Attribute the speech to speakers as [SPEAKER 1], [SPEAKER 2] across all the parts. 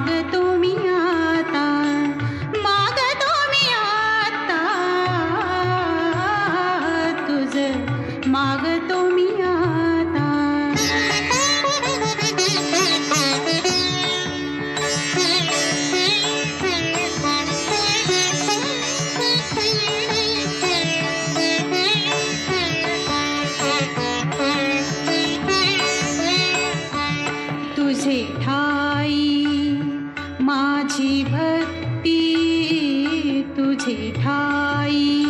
[SPEAKER 1] भाग तू। भक्ति तुझे ठाई।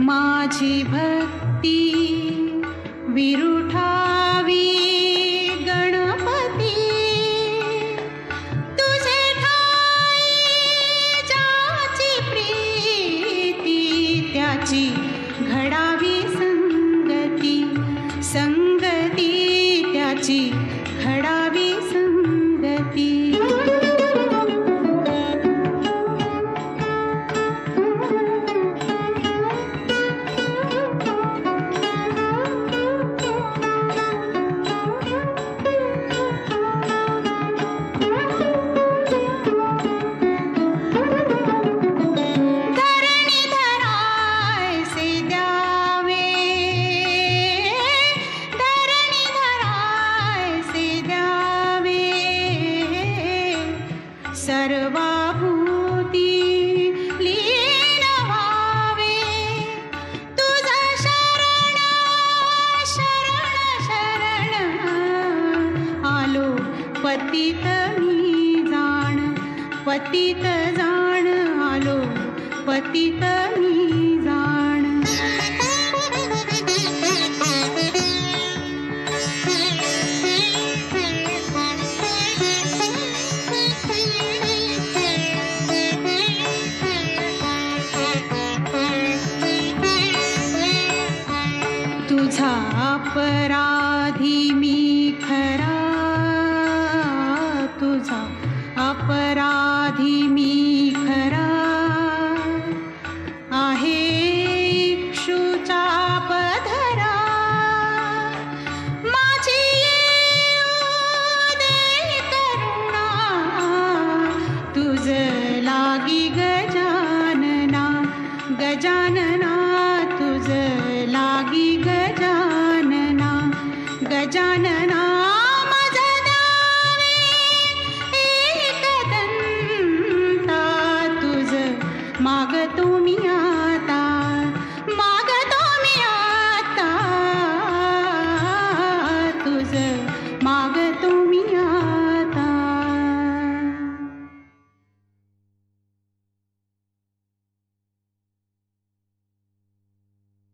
[SPEAKER 1] माझी भक्ति विरुठावी गणपति। प्री घावि सङ्गति सङ्गति त्या सर्वा भूति लि भाव शरण शरण शरण। आलो पतिाण पति ज आलो पत तुझापराधी मी खरा तुझा अपराधी मी ुजापराधिरा अपराधिराु लागी पधराणा गजानना एकदन्ता तुज माग